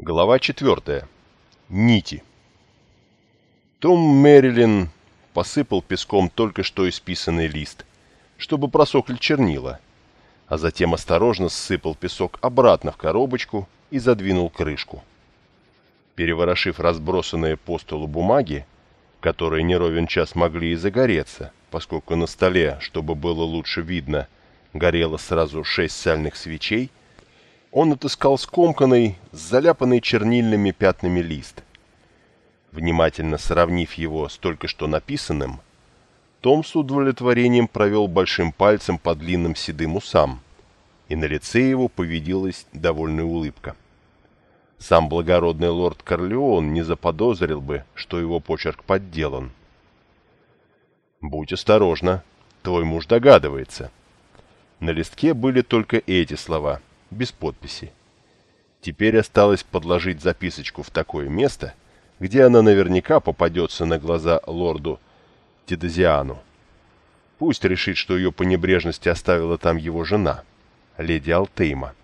Глава 4. Нити. Том Мэрилин посыпал песком только что исписанный лист, чтобы просохли чернила, а затем осторожно ссыпал песок обратно в коробочку и задвинул крышку. Переворошив разбросанные по столу бумаги, которые не ровен час могли и загореться, поскольку на столе, чтобы было лучше видно, горело сразу шесть сальных свечей, он отыскал скомканный, заляпанный чернильными пятнами лист. Внимательно сравнив его с только что написанным, Том с удовлетворением провел большим пальцем по длинным седым усам, и на лице его повидилась довольная улыбка. Сам благородный лорд Корлеон не заподозрил бы, что его почерк подделан. «Будь осторожна, твой муж догадывается». На листке были только эти слова – без подписи. Теперь осталось подложить записочку в такое место, где она наверняка попадется на глаза лорду Тедозиану. Пусть решит, что ее по небрежности оставила там его жена, леди Алтейма.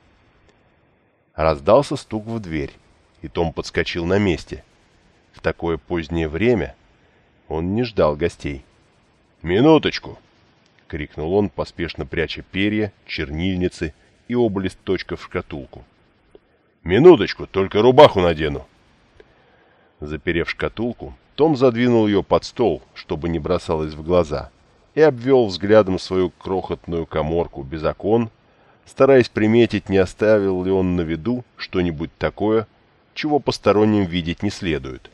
Раздался стук в дверь, и Том подскочил на месте. В такое позднее время он не ждал гостей. «Минуточку!» — крикнул он, поспешно пряча перья, чернильницы и оба листочка в шкатулку. «Минуточку, только рубаху надену!» Заперев шкатулку, Том задвинул ее под стол, чтобы не бросалось в глаза, и обвел взглядом свою крохотную коморку без окон, стараясь приметить, не оставил ли он на виду что-нибудь такое, чего посторонним видеть не следует.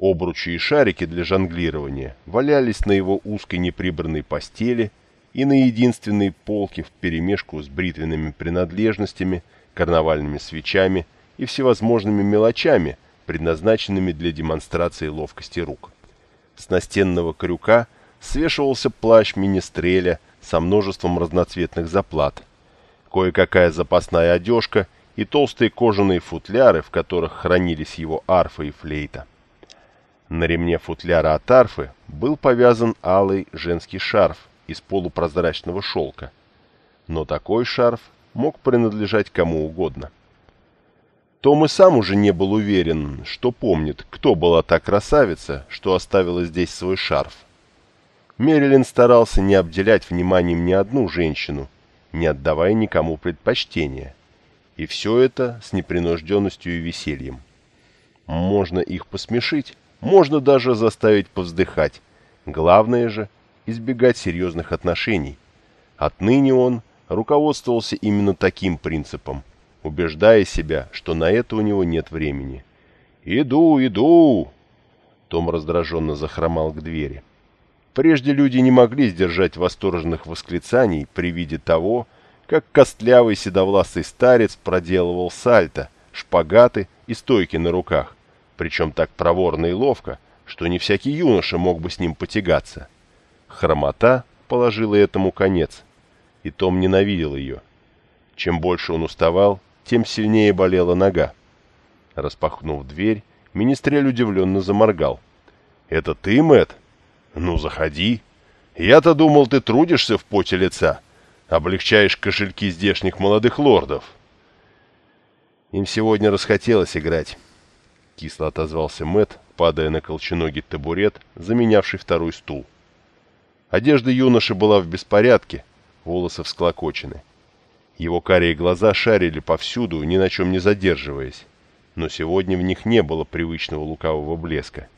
Обручи и шарики для жонглирования валялись на его узкой неприбранной постели – и на единственной полке вперемешку с бритвенными принадлежностями, карнавальными свечами и всевозможными мелочами, предназначенными для демонстрации ловкости рук. С настенного крюка свешивался плащ министреля со множеством разноцветных заплат, кое-какая запасная одежка и толстые кожаные футляры, в которых хранились его арфа и флейта. На ремне футляра от арфы был повязан алый женский шарф из полупрозрачного шелка. Но такой шарф мог принадлежать кому угодно. Том и сам уже не был уверен, что помнит, кто была та красавица, что оставила здесь свой шарф. Мерилин старался не обделять вниманием ни одну женщину, не отдавая никому предпочтения. И все это с непринужденностью и весельем. Можно их посмешить, можно даже заставить повздыхать. Главное же — избегать серьезных отношений. Отныне он руководствовался именно таким принципом, убеждая себя, что на это у него нет времени. «Иду, иду!» Том раздраженно захромал к двери. Прежде люди не могли сдержать восторженных восклицаний при виде того, как костлявый седовласый старец проделывал сальто, шпагаты и стойки на руках, причем так проворно и ловко, что не всякий юноша мог бы с ним потягаться. Хромота положила этому конец, и Том ненавидел ее. Чем больше он уставал, тем сильнее болела нога. Распахнув дверь, министрель удивленно заморгал. «Это ты, Мэт? Ну, заходи. Я-то думал, ты трудишься в поте лица, облегчаешь кошельки здешних молодых лордов». «Им сегодня расхотелось играть», — кисло отозвался Мэт, падая на колченогий табурет, заменявший второй стул. Одежда юноши была в беспорядке, волосы всклокочены. Его карие глаза шарили повсюду, ни на чем не задерживаясь, но сегодня в них не было привычного лукавого блеска.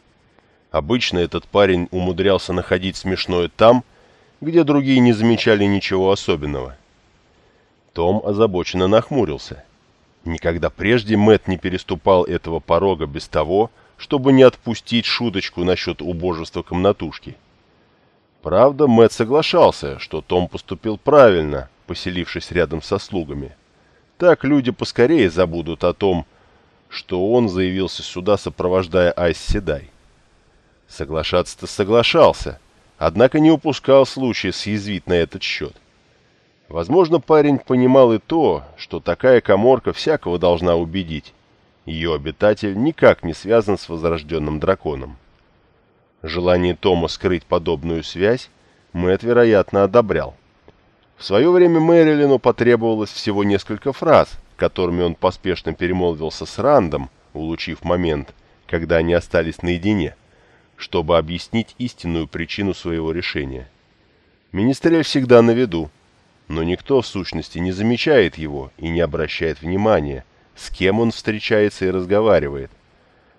Обычно этот парень умудрялся находить смешное там, где другие не замечали ничего особенного. Том озабоченно нахмурился. Никогда прежде Мэт не переступал этого порога без того, чтобы не отпустить шуточку насчет убожества комнатушки. Правда, Мэтт соглашался, что Том поступил правильно, поселившись рядом со слугами. Так люди поскорее забудут о том, что он заявился сюда, сопровождая Айс Седай. Соглашаться-то соглашался, однако не упускал случая съязвить на этот счет. Возможно, парень понимал и то, что такая коморка всякого должна убедить. Ее обитатель никак не связан с возрожденным драконом. Желание Тома скрыть подобную связь Мэтт, вероятно, одобрял. В свое время Мэрилину потребовалось всего несколько фраз, которыми он поспешно перемолвился с Рандом, улучив момент, когда они остались наедине, чтобы объяснить истинную причину своего решения. Министрель всегда на виду, но никто в сущности не замечает его и не обращает внимания, с кем он встречается и разговаривает.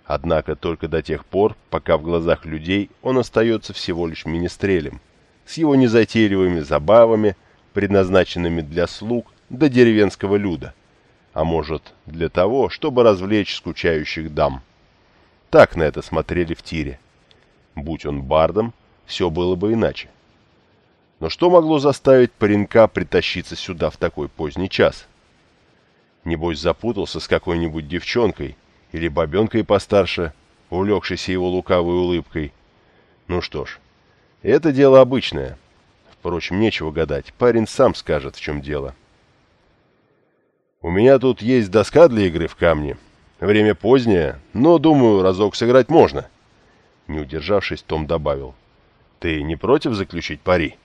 Однако только до тех пор, пока в глазах людей он остается всего лишь министрелем, с его незатейливыми забавами, предназначенными для слуг до деревенского люда, а может, для того, чтобы развлечь скучающих дам. Так на это смотрели в тире. Будь он бардом, все было бы иначе. Но что могло заставить паренька притащиться сюда в такой поздний час? Небось запутался с какой-нибудь девчонкой или бабенкой постарше, увлекшейся его лукавой улыбкой. Ну что ж, это дело обычное. Впрочем, нечего гадать, парень сам скажет, в чем дело. У меня тут есть доска для игры в камни. Время позднее, но, думаю, разок сыграть можно. Не удержавшись, Том добавил. Ты не против заключить пари?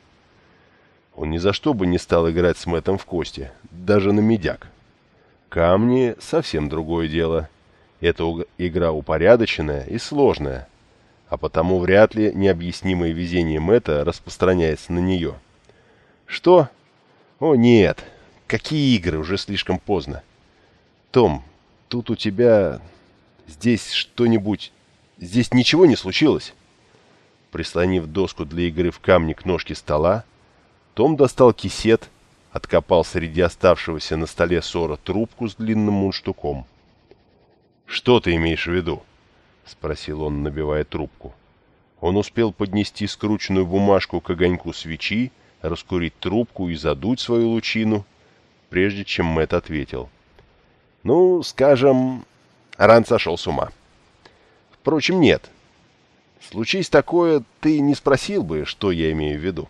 Он ни за что бы не стал играть с Мэттом в кости, даже на медяк. Камни — совсем другое дело. Эта игра упорядоченная и сложная, а потому вряд ли необъяснимое везение Мэтта распространяется на нее. Что? О, нет. Какие игры? Уже слишком поздно. Том, тут у тебя... Здесь что-нибудь... Здесь ничего не случилось? Прислонив доску для игры в камни к ножке стола, Том достал кисет откопал среди оставшегося на столе ссора трубку с длинным мундштуком. «Что ты имеешь в виду?» — спросил он, набивая трубку. Он успел поднести скрученную бумажку к огоньку свечи, раскурить трубку и задуть свою лучину, прежде чем Мэтт ответил. «Ну, скажем, Ран сошел с ума. Впрочем, нет. Случись такое, ты не спросил бы, что я имею в виду».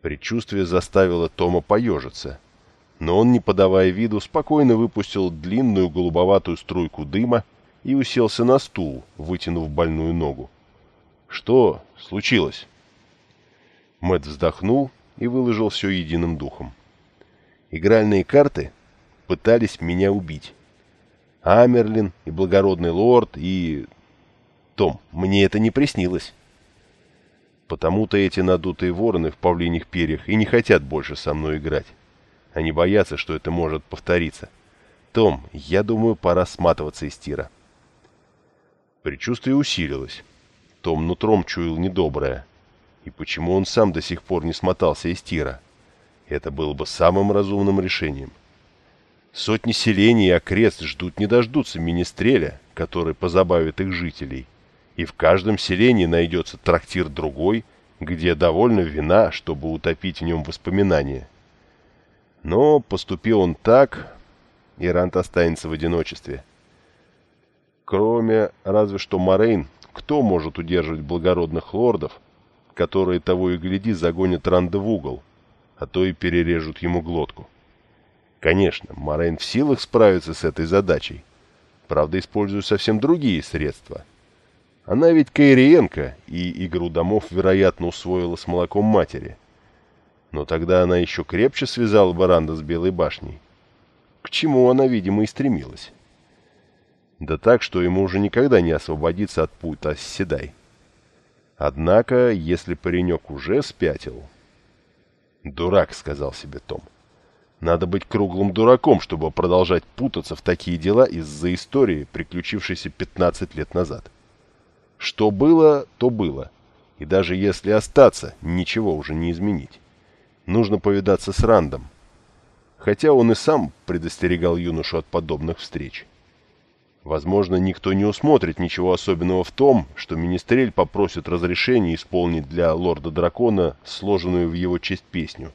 Предчувствие заставило Тома поежиться. Но он, не подавая виду, спокойно выпустил длинную голубоватую струйку дыма и уселся на стул, вытянув больную ногу. «Что случилось?» Мэтт вздохнул и выложил все единым духом. «Игральные карты пытались меня убить. Амерлин и благородный лорд и... Том, мне это не приснилось». Потому-то эти надутые вороны в павлиних перьях и не хотят больше со мной играть. Они боятся, что это может повториться. Том, я думаю, пора сматываться из тира. Предчувствие усилилось. Том нутром чуял недоброе. И почему он сам до сих пор не смотался из тира? Это было бы самым разумным решением. Сотни селений и окрест ждут не дождутся министреля, который позабавит их жителей и в каждом селении найдется трактир другой, где довольно вина, чтобы утопить в нем воспоминания. Но поступил он так, и Рант останется в одиночестве. Кроме разве что Морейн, кто может удерживать благородных лордов, которые того и гляди загонят Ранда в угол, а то и перережут ему глотку. Конечно, Морейн в силах справиться с этой задачей, правда, используя совсем другие средства — она ведь Кайриенко, и игру домов, вероятно, усвоила с молоком матери. Но тогда она еще крепче связала Баранда с Белой башней. К чему она, видимо, и стремилась. Да так, что ему уже никогда не освободиться от пута Седай. Однако, если паренек уже спятил... «Дурак», — сказал себе Том. «Надо быть круглым дураком, чтобы продолжать путаться в такие дела из-за истории, приключившейся 15 лет назад». Что было, то было. И даже если остаться, ничего уже не изменить. Нужно повидаться с Рандом. Хотя он и сам предостерегал юношу от подобных встреч. Возможно, никто не усмотрит ничего особенного в том, что Министрель попросит разрешения исполнить для лорда-дракона сложенную в его честь песню.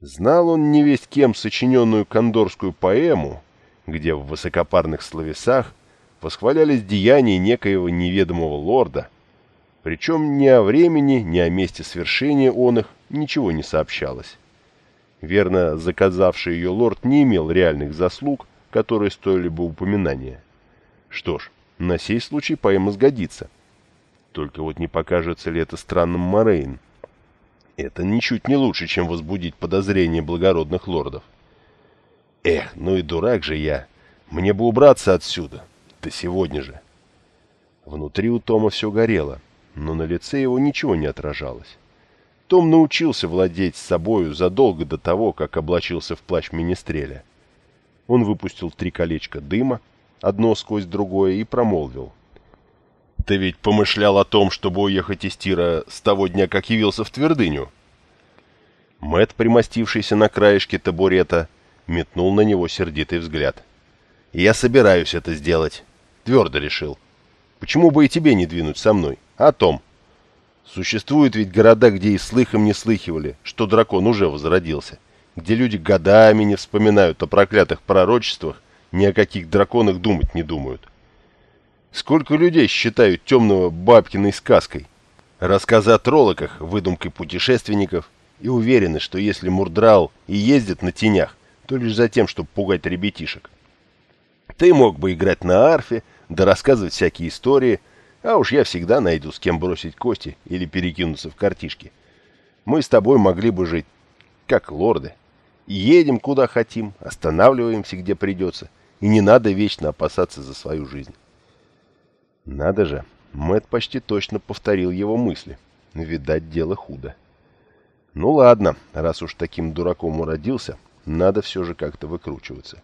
Знал он не весть кем сочиненную кондорскую поэму, где в высокопарных словесах восхвалялись деяния некоего неведомого лорда, причем ни о времени, ни о месте свершения он их ничего не сообщалось. Верно, заказавший ее лорд не имел реальных заслуг, которые стоили бы упоминания. Что ж, на сей случай поэма сгодится. Только вот не покажется ли это странным Морейн? Это ничуть не лучше, чем возбудить подозрения благородных лордов. Эх, ну и дурак же я. Мне бы убраться отсюда. Да сегодня же. Внутри у Тома все горело, но на лице его ничего не отражалось. Том научился владеть собою задолго до того, как облачился в плащ Министреля. Он выпустил три колечка дыма, одно сквозь другое, и промолвил. «Ты ведь помышлял о том, чтобы уехать из Тира с того дня, как явился в Твердыню?» Мэт, примостившийся на краешке табурета, метнул на него сердитый взгляд. «Я собираюсь это сделать», — твердо решил. «Почему бы и тебе не двинуть со мной, а, Том?» Существуют ведь города, где и слыхом не слыхивали, что дракон уже возродился, где люди годами не вспоминают о проклятых пророчествах, ни о каких драконах думать не думают. Сколько людей считают темного бабкиной сказкой, рассказы о троллоках, выдумкой путешественников, и уверены, что если Мурдрал и ездит на тенях, то лишь за тем, чтобы пугать ребятишек. Ты мог бы играть на арфе, да рассказывать всякие истории, а уж я всегда найду, с кем бросить кости или перекинуться в картишки. Мы с тобой могли бы жить, как лорды. Едем куда хотим, останавливаемся где придется, и не надо вечно опасаться за свою жизнь. Надо же, Мэтт почти точно повторил его мысли. Видать, дело худо. Ну ладно, раз уж таким дураком уродился, надо все же как-то выкручиваться.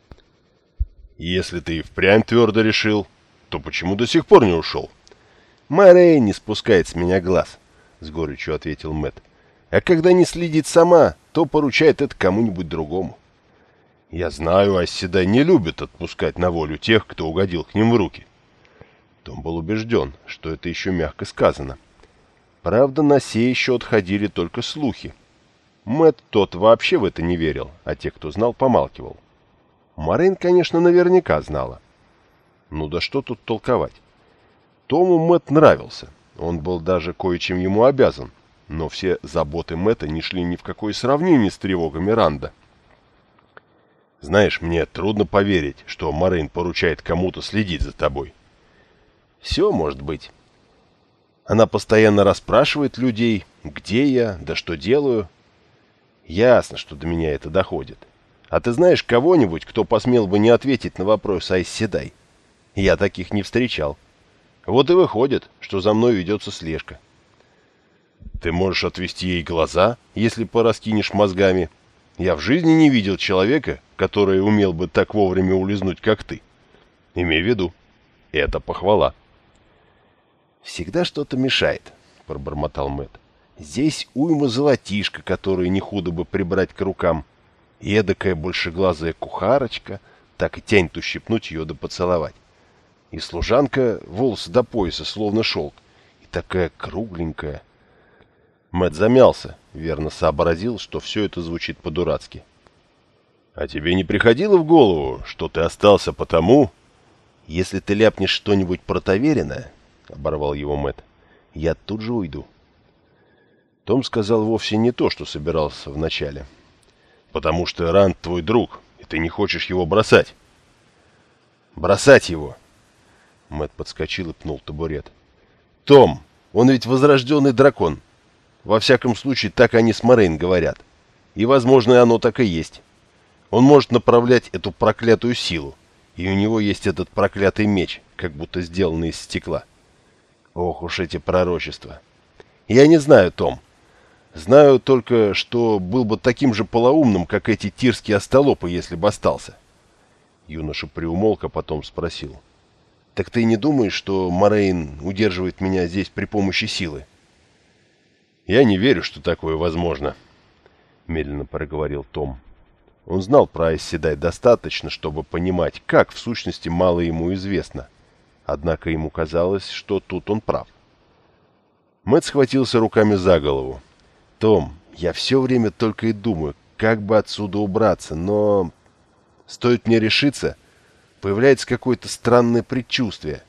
Если ты и впрямь твердо решил, то почему до сих пор не ушел? Мэрэй не спускает с меня глаз, — с горечью ответил Мэт. А когда не следит сама, то поручает это кому-нибудь другому. Я знаю, Асседай не любит отпускать на волю тех, кто угодил к ним в руки. Том был убежден, что это еще мягко сказано. Правда, на сей счет ходили только слухи. Мэт тот вообще в это не верил, а те, кто знал, помалкивал. Марин, конечно, наверняка знала. Ну да что тут толковать? Тому Мэт нравился. Он был даже кое-чем ему обязан. Но все заботы Мэтта не шли ни в какое сравнение с тревогами Ранда. Знаешь, мне трудно поверить, что Марин поручает кому-то следить за тобой. Все может быть. Она постоянно расспрашивает людей, где я, да что делаю. Ясно, что до меня это доходит. А ты знаешь кого-нибудь, кто посмел бы не ответить на вопрос Айс Седай? Я таких не встречал. — вот и выходит, что за мной ведется слежка. Ты можешь отвести ей глаза, если пораскинешь мозгами. Я в жизни не видел человека, который умел бы так вовремя улизнуть, как ты. Имей в виду, это похвала. Всегда что-то мешает, пробормотал Мэт. Здесь уйма золотишка, которую не худо бы прибрать к рукам. Эдакая большеглазая кухарочка, так и тянет ущипнуть ее да поцеловать. И служанка волосы до пояса, словно шелк. И такая кругленькая. Мэт замялся, верно сообразил, что все это звучит по-дурацки. «А тебе не приходило в голову, что ты остался потому...» «Если ты ляпнешь что-нибудь протоверенное, — оборвал его Мэт, я тут же уйду». Том сказал вовсе не то, что собирался вначале. «Потому что Ранд твой друг, и ты не хочешь его бросать». «Бросать его!» Мэт подскочил и пнул табурет. «Том, он ведь возрожденный дракон. Во всяком случае, так они с Морейн говорят. И, возможно, оно так и есть. Он может направлять эту проклятую силу, и у него есть этот проклятый меч, как будто сделанный из стекла. Ох уж эти пророчества. Я не знаю, Том. Знаю только, что был бы таким же полоумным, как эти тирские остолопы, если бы остался. Юноша приумолк, а потом спросил. — так ты не думаешь, что Морейн удерживает меня здесь при помощи силы? Я не верю, что такое возможно, медленно проговорил Том. Он знал про Айсседай достаточно, чтобы понимать, как в сущности мало ему известно. Однако ему казалось, что тут он прав. Мэтт схватился руками за голову. «Том, я все время только и думаю, как бы отсюда убраться, но... Стоит мне решиться, появляется какое-то странное предчувствие,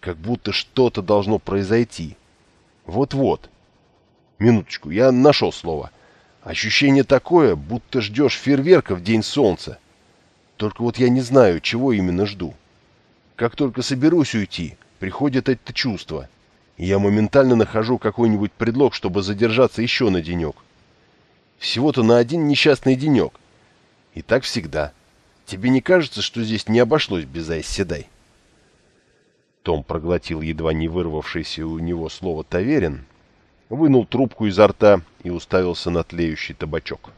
как будто что-то должно произойти. Вот-вот. Минуточку, я нашел слово. Ощущение такое, будто ждешь фейерверка в день солнца. Только вот я не знаю, чего именно жду. Как только соберусь уйти, приходит это чувство, и я моментально нахожу какой-нибудь предлог, чтобы задержаться еще на денек. Всего-то на один несчастный денек. И так всегда. Тебе не кажется, что здесь не обошлось без Айседай?» Том проглотил едва не вырвавшееся у него слово «таверин», вынул трубку изо рта и уставился на тлеющий табачок.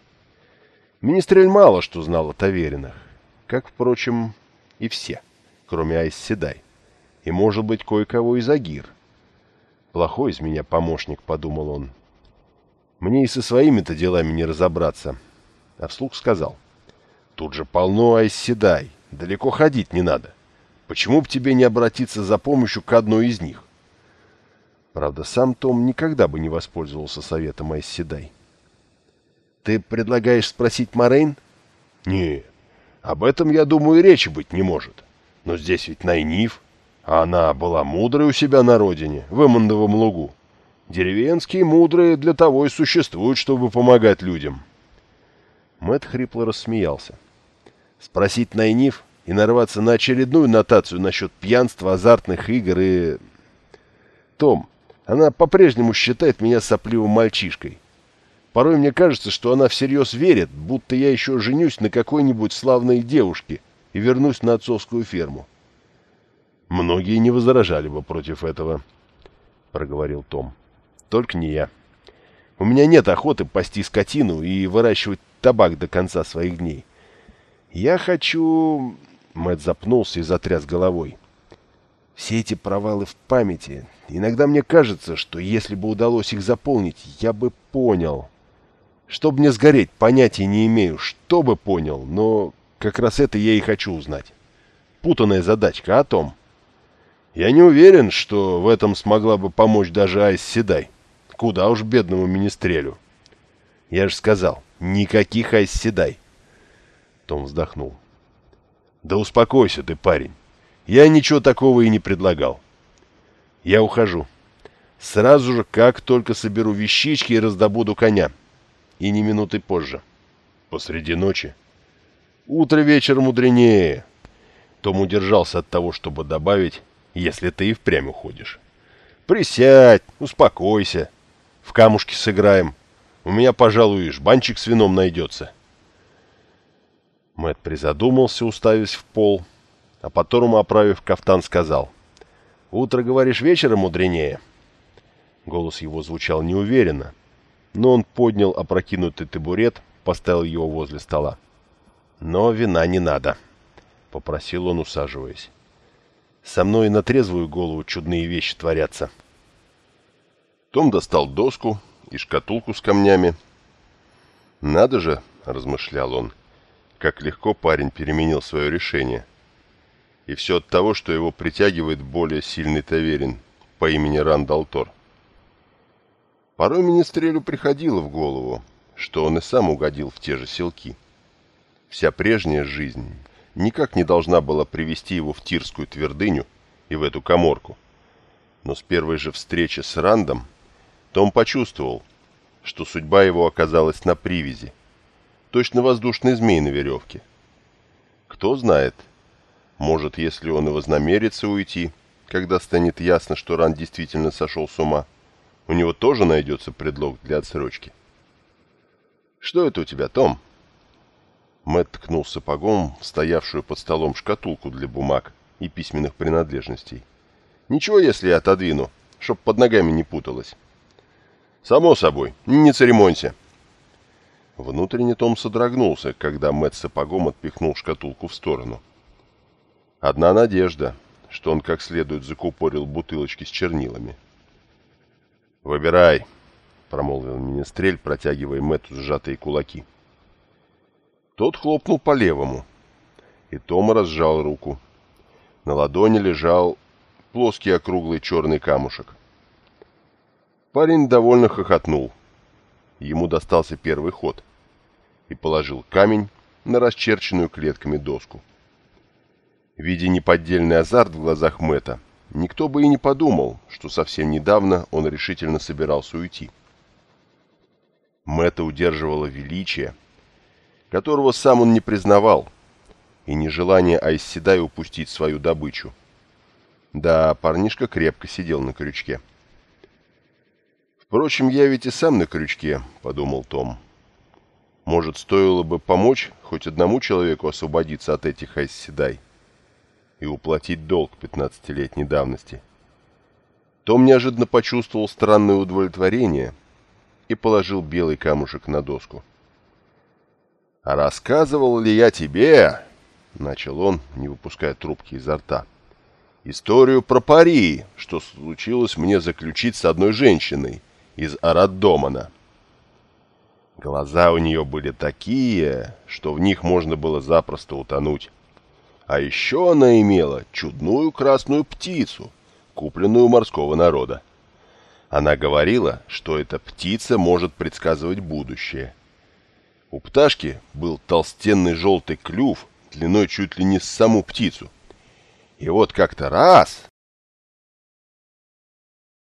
Министрель мало что знал о таверинах, как, впрочем, и все, кроме Айсседай, и, может быть, кое-кого из Агир. «Плохой из меня помощник», — подумал он. «Мне и со своими-то делами не разобраться». А вслух сказал. «Тут же полно Айсседай, далеко ходить не надо. Почему бы тебе не обратиться за помощью к одной из них?» Правда, сам Том никогда бы не воспользовался советом Айсседай. «Ты предлагаешь спросить Морейн?» «Не, об этом, я думаю, речи быть не может. Но здесь ведь Найниф, а она была мудрой у себя на родине, в Эммондовом лугу. Деревенские мудрые для того и существуют, чтобы помогать людям». Мэтт хрипло рассмеялся. «Спросить Найниф и нарваться на очередную нотацию насчет пьянства, азартных игр и... Том, она по-прежнему считает меня сопливым мальчишкой. Порой мне кажется, что она всерьез верит, будто я еще женюсь на какой-нибудь славной девушке и вернусь на отцовскую ферму. Многие не возражали бы против этого, — проговорил Том. Только не я. У меня нет охоты пасти скотину и выращивать табак до конца своих дней. Я хочу... Мэтт запнулся и затряс головой. Все эти провалы в памяти. Иногда мне кажется, что если бы удалось их заполнить, я бы понял. Чтобы мне сгореть, понятия не имею, что бы понял, но как раз это я и хочу узнать. Путанная задачка о том. Я не уверен, что в этом смогла бы помочь даже Айс Седай. Куда уж бедному министрелю. Я же сказал, никаких Айс Седай. Том вздохнул. Да успокойся ты, парень. Я ничего такого и не предлагал. Я ухожу. Сразу же, как только соберу вещички и раздобуду коня. И не минуты позже. Посреди ночи. Утро вечер мудренее. Том удержался от того, чтобы добавить, если ты и впрямь уходишь. Присядь, успокойся. В камушки сыграем. У меня, пожалуй, жбанчик с вином найдется. Мэт призадумался, уставясь в пол, а потом, оправив кафтан, сказал. «Утро, говоришь, вечером мудренее?» Голос его звучал неуверенно, но он поднял опрокинутый табурет, поставил его возле стола. «Но вина не надо», — попросил он, усаживаясь. «Со мной на трезвую голову чудные вещи творятся». Том достал доску и шкатулку с камнями. «Надо же», — размышлял он, — «как легко парень переменил свое решение. И все от того, что его притягивает более сильный таверин по имени Рандалтор. Порой Министрелю приходило в голову, что он и сам угодил в те же селки. Вся прежняя жизнь никак не должна была привести его в Тирскую твердыню и в эту коморку. Но с первой же встречи с Рандом Том почувствовал, что судьба его оказалась на привязи, точно воздушный змей на веревке. Кто знает, может, если он и вознамерится уйти, когда станет ясно, что Ран действительно сошел с ума, у него тоже найдется предлог для отсрочки. «Что это у тебя, Том?» Мэтт ткнул сапогом в стоявшую под столом шкатулку для бумаг и письменных принадлежностей. «Ничего, если я отодвину, чтоб под ногами не путалось». «Само собой, не церемонься». Внутренне Том содрогнулся, когда Мэтт сапогом отпихнул шкатулку в сторону. Одна надежда, что он как следует закупорил бутылочки с чернилами. «Выбирай», — промолвил министрель, протягивая Мэтту сжатые кулаки. Тот хлопнул по левому, и Тома разжал руку. На ладони лежал плоский округлый черный камушек. Парень довольно хохотнул. Ему достался первый ход и положил камень на расчерченную клетками доску. Видя неподдельный азарт в глазах Мэта, Никто бы и не подумал, что совсем недавно он решительно собирался уйти. Мэтта удерживало величие, которого сам он не признавал, и нежелание Айсседай упустить свою добычу. Да, парнишка крепко сидел на крючке. «Впрочем, я ведь и сам на крючке», — подумал Том. Может, стоило бы помочь хоть одному человеку освободиться от этих айсседай и уплатить долг 15-летней давности. Том неожиданно почувствовал странное удовлетворение и положил белый камушек на доску. «А рассказывал ли я тебе, — начал он, не выпуская трубки изо рта, — историю про пари, что случилось мне заключить с одной женщиной из Араддомана?» Глаза у нее были такие, что в них можно было запросто утонуть. А еще она имела чудную красную птицу, купленную у морского народа. Она говорила, что эта птица может предсказывать будущее. У пташки был толстенный желтый клюв длиной чуть ли не с саму птицу. И вот как-то раз